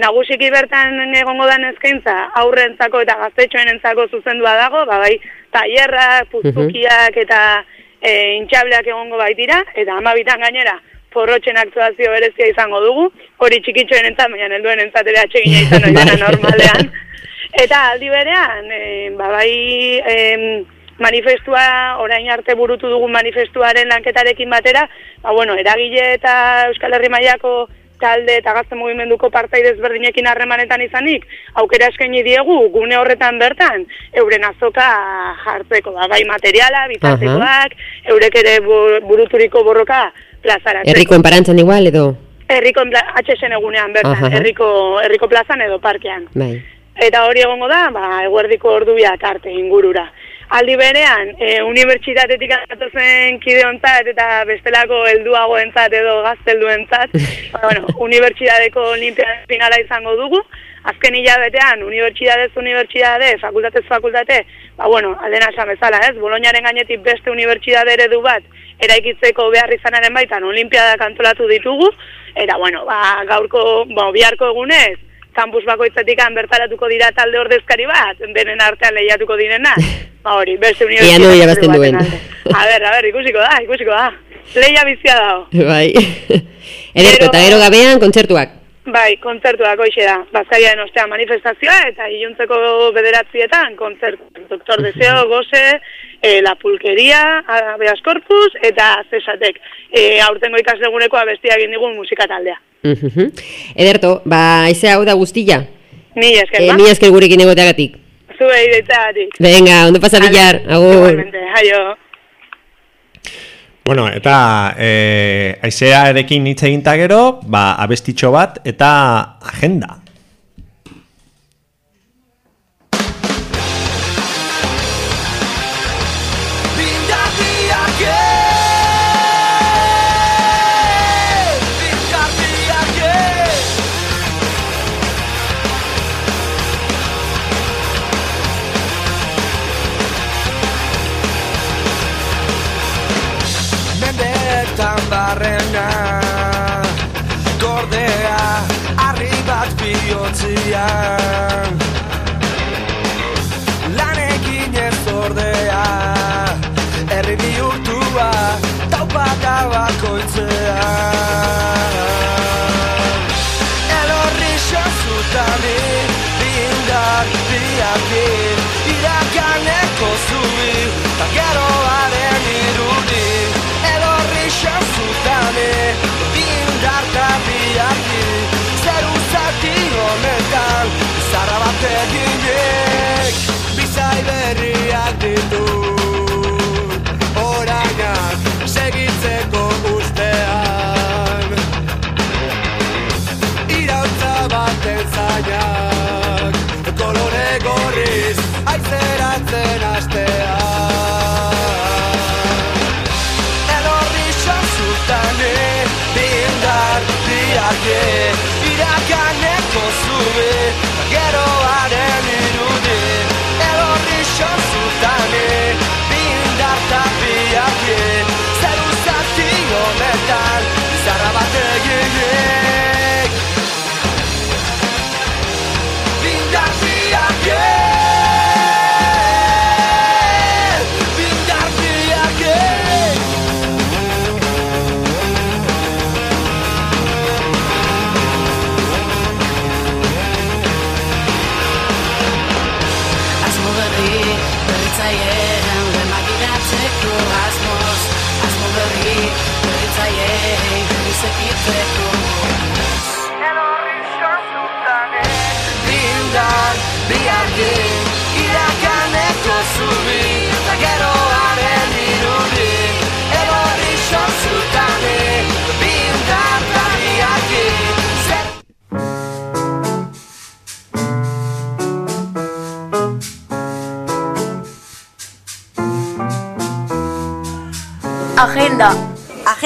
nagusiki bertan egongo dan eskaintza aurrentzako eta gaztetxoenentzako zuzendua dago, ba bai, tailerrak, puztukiak eta e, intxableak egongo baitira, eta amabitan gainera, porrotxen aktuazio berezia izango dugu, hori txikitxoen entzat, baina helduen entzatera atxegina izan hori dena normalean. Eta aldi berean, e, ba bai, em, manifestua, orain arte burutu dugun manifestuaren lanketarekin batera, ba bueno, eragile eta Euskal Herri mailako talde eta gazte mugimenduko partaide ezberdinekin harremanetan izanik, aukera eskaini diegu gune horretan bertan, euren azoka jartzeko, da, bai materiala, bitartekoak, eurek ere bu- buruturiko borroka plazaratzeko. Herriko enparantzan igual, edo? Herriko HSN egunean bertan, Ahaha. herriko, herriko plazan edo parkean. Bai. Eta hori egongo da, ba, eguerdiko ordubiak arte ingurura. Aldi berean, e, unibertsitatetik zen kideontzat eta bestelako helduagoentzat edo gaztelduentzat, bueno, unibertsitateko olimpiada finala izango dugu, azken hilabetean, unibertsitatez unibertsitate, fakultatez fakultate, ba, bueno, aldena esan bezala, ez, Boloñaren gainetik beste unibertsitate eredu bat, eraikitzeko behar izanaren baitan, olimpiadak antolatu ditugu, eta, bueno, ba, gaurko, ba, biharko egunez, kampus bakoitzatik bertaratuko dira talde ordezkari bat, denen artean lehiatuko direna. Ba hori, beste Ia unibertsitate no duen. A ber, a ber, ikusiko da, ikusiko da. Leia bizia dago. Bai. Ederto, eta gero gabean kontzertuak. Bai, kontzertuak hoxe da. Bazkaiaren ostean manifestazioa eta iluntzeko bederatzietan kontzertu. Doktor Deseo, Gose, e, La Pulkeria, Abeas Corpus eta Cesatek. E, aurtengo ikasleguneko abestia egin digun musika taldea. Ederto, ba, aize hau da guztilla. Ni esker, Eh, ba? mi esker gurekin egoteagatik. Zuei deitzatik. Venga, ondo pasa billar. Agur. Igualmente, aio. Bueno, eta eh, aizearekin hitz egin ta gero, ba, abestitxo bat eta agenda. Gordea Arri bat bihotzian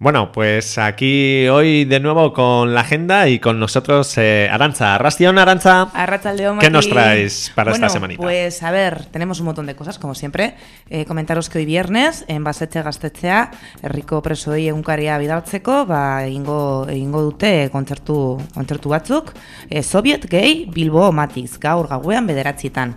Bueno, pues aquí hoy de nuevo con la agenda y con nosotros eh, Aranza. Arrastión, Aranza. Arratsaldeon, ¿Qué nos traes para Bueno, esta semanita? Pues a ver, tenemos un montón de cosas, como siempre. Eh, comentaros que hoy viernes, en Basetxe Gaztetxea, herriko presoei egunkaria bidaltzeko, ba, egingo, egingo dute kontzertu, kontzertu batzuk, eh, Soviet Gay Bilbo Matiz, gaur gauean bederatzitan.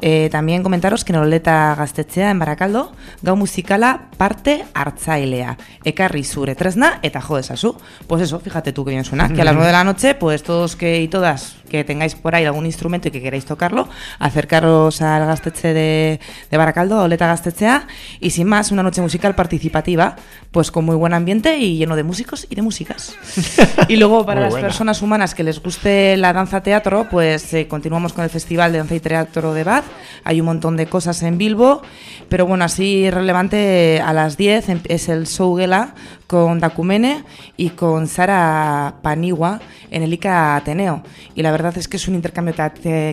Eh, también comentaros que en Oleta Gaztetxea, en Barakaldo, gau musikala parte hartzailea. Ekarri zure tresna eta jo esazu. Pues eso, fíjate tú que bien suena, que a las 9 de la noche, pues todos que y todas que tengáis por ahí algún instrumento y que queráis tocarlo, acercaros al Gasteche de, de Baracaldo, Oleta Gastechea, y sin más, una noche musical participativa, pues con muy buen ambiente y lleno de músicos y de músicas. y luego para Muy las buena. personas humanas que les guste la danza teatro, pues eh, continuamos con el Festival de Danza y Teatro de Bath. Hay un montón de cosas en Bilbo, pero bueno, así relevante eh, a las 10 em- es el show Gela con Dacumene y con Sara Paniwa en el ICA Ateneo. Y la verdad es que es un intercambio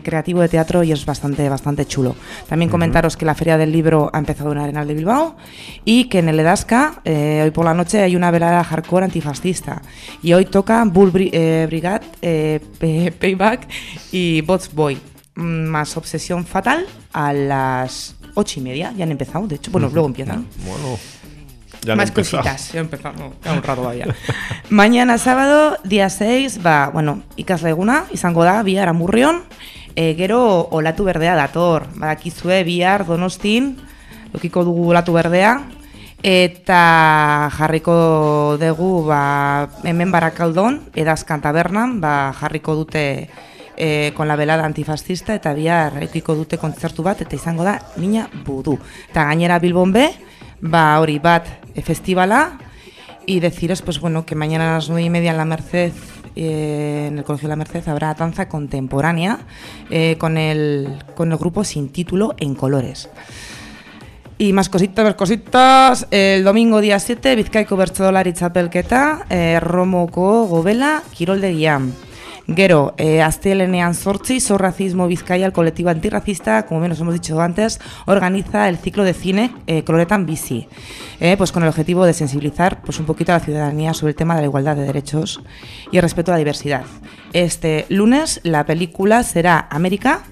creativo de teatro y es bastante, bastante chulo. También comentaros que la Feria del Libro ha empezado en Arenal de Bilbao y que en el Edasca eh, hoy por la noche hay una velada hardcore antifascista. Y hoy toca Bull Bri- eh, Brigade, eh, Payback y Bots Boy. Mm, Más Obsesión Fatal a las ocho y media. Ya han empezado, de hecho. Bueno, luego empiezan. Bueno, ya Más cositas, ya empezamos, queda un rato todavía. Mañana sábado, día 6, va, bueno, ikasle eguna, izango da, bihar amurrion, E, gero olatu berdea dator, badakizue bihar donostin, lokiko dugu olatu berdea, eta jarriko dugu ba, hemen barakaldon, edazkan tabernan, ba, jarriko dute e, con la velada antifascista eta bihar ekiko dute kontzertu bat eta izango da Niña Budu. Eta gainera Bilbon be, ba hori bat e, festivala y deciros pues bueno que mañana a las nueve y media en la Merced eh, en el Colegio de la Merced habrá danza contemporánea eh, con, el, con el grupo sin título en colores. Y más cositas, más cositas. El domingo día 7, Bizkaiko Bertsolari Txapelketa, eh, Romoko Gobela, Kiroldegian. Gero, eh, astelenean sortzi, So Racismo Vizcaya, el colectivo antirracista, como menos hemos dicho antes, organiza el ciclo de cine eh, Coloretan Bici, eh, pues con el objetivo de sensibilizar pues, un poquito a la ciudadanía sobre el tema de la igualdad de derechos y el respeto a la diversidad. Este lunes la película será América,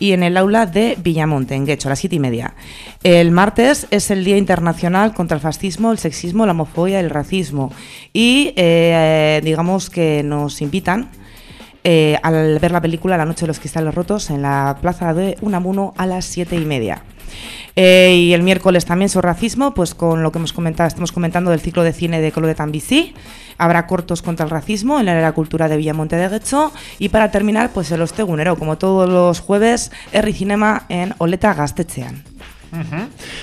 y en el aula de Villamonte, en Guecho, a las siete y media. El martes es el Día Internacional contra el Fascismo, el Sexismo, la Homofobia y el Racismo. Y eh, digamos que nos invitan eh, al ver la película La Noche de los Cristales Rotos en la plaza de Unamuno a las siete y media. Eh, y el miércoles también sobre racismo, pues con lo que hemos comentado, estamos comentando del ciclo de cine de Colo de Tambisí. Habrá cortos contra el racismo en la era cultura de Villamonte de Guecho. Y para terminar, pues el Ostegunero, como todos los jueves, Erri Cinema en Oleta Gastechean.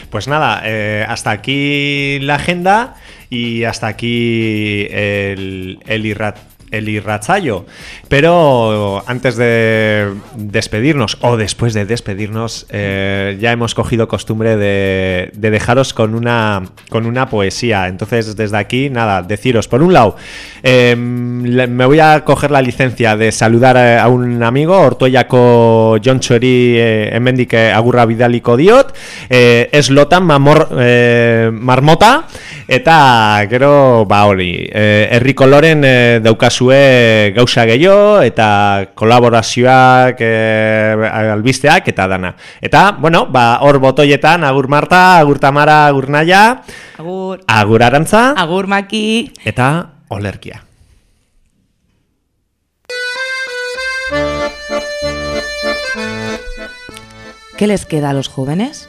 Pues nada, eh, hasta aquí la agenda y hasta aquí el, el irrat el irrachayo. Pero antes de despedirnos, o después de despedirnos, eh, ya hemos cogido costumbre de, de, dejaros con una, con una poesía. Entonces, desde aquí, nada, deciros, por un lado, eh, me voy a coger la licencia de saludar a un amigo, Ortoyako John Chori eh, Emendik Agurra Vidaliko Diot, eh, es Lotan Mamor, eh, Marmota, eta gero, ba hori, eh, herri koloren eh, daukazue gauza gehiago, eta kolaborazioak, eh, albisteak, eta dana. Eta, bueno, ba, hor botoietan, agur Marta, agur Tamara, agur Naia, agur, agur Arantza, agur Maki, eta olerkia. ¿Qué les queda a los jóvenes?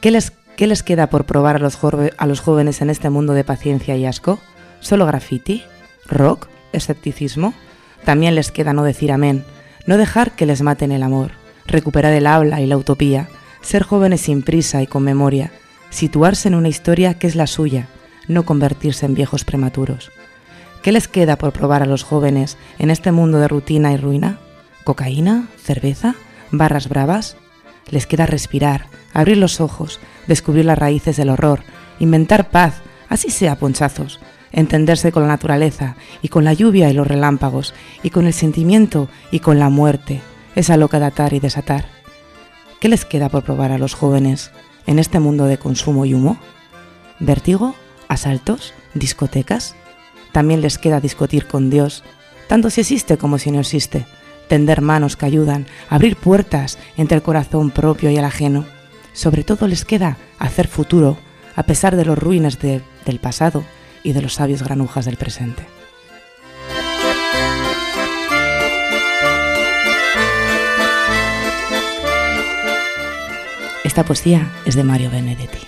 ¿Qué les, qué les queda por probar a los, a los jóvenes en este mundo de paciencia y asco? ¿Solo graffiti? ¿Rock? ¿Escepticismo? También les queda no decir amén, no dejar que les maten el amor, recuperar el habla y la utopía, ser jóvenes sin prisa y con memoria, situarse en una historia que es la suya, no convertirse en viejos prematuros. ¿Qué les queda por probar a los jóvenes en este mundo de rutina y ruina? ¿Cocaína? ¿Cerveza? ¿Barras bravas? Les queda respirar, abrir los ojos, descubrir las raíces del horror, inventar paz, así sea ponchazos, entenderse con la naturaleza y con la lluvia y los relámpagos, y con el sentimiento y con la muerte, esa loca de atar y desatar. ¿Qué les queda por probar a los jóvenes en este mundo de consumo y humo? ¿Vértigo? ¿Asaltos? ¿Discotecas? También les queda discutir con Dios, tanto si existe como si no existe, tender manos que ayudan, abrir puertas entre el corazón propio y el ajeno. Sobre todo les queda hacer futuro, a pesar de los ruines de, del pasado y de los sabios granujas del presente. Esta poesía es de Mario Benedetti.